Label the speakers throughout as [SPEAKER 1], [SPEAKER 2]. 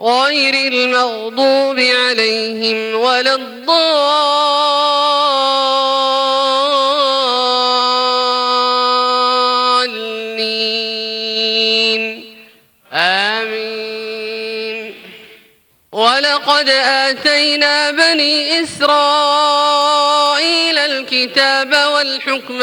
[SPEAKER 1] غير المغضوب عليهم ولا الضالين. آمين. ولقد آتينا بني إسرائيل الكتاب والحكم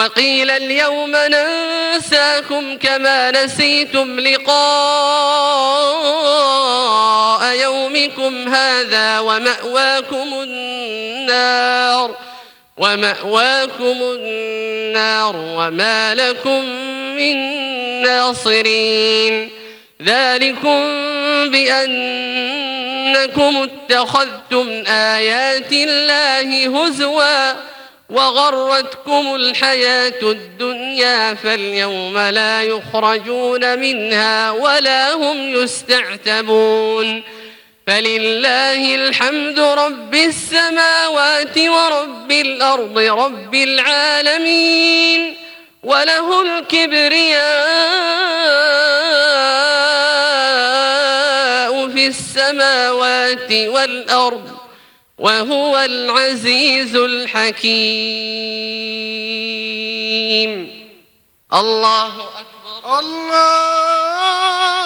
[SPEAKER 1] وقيل اليوم ننساكم كما نسيتم لقاء يومكم هذا ومأواكم النار ومأواكم النار وما لكم من ناصرين ذلكم بأنكم اتخذتم آيات الله هزواً وغرتكم الحياة الدنيا فاليوم لا يخرجون منها ولا هم يستعتبون فلله الحمد رب السماوات ورب الأرض رب العالمين وله الكبرياء في السماوات والأرض وهو العزيز الحكيم. الله أكبر.
[SPEAKER 2] الله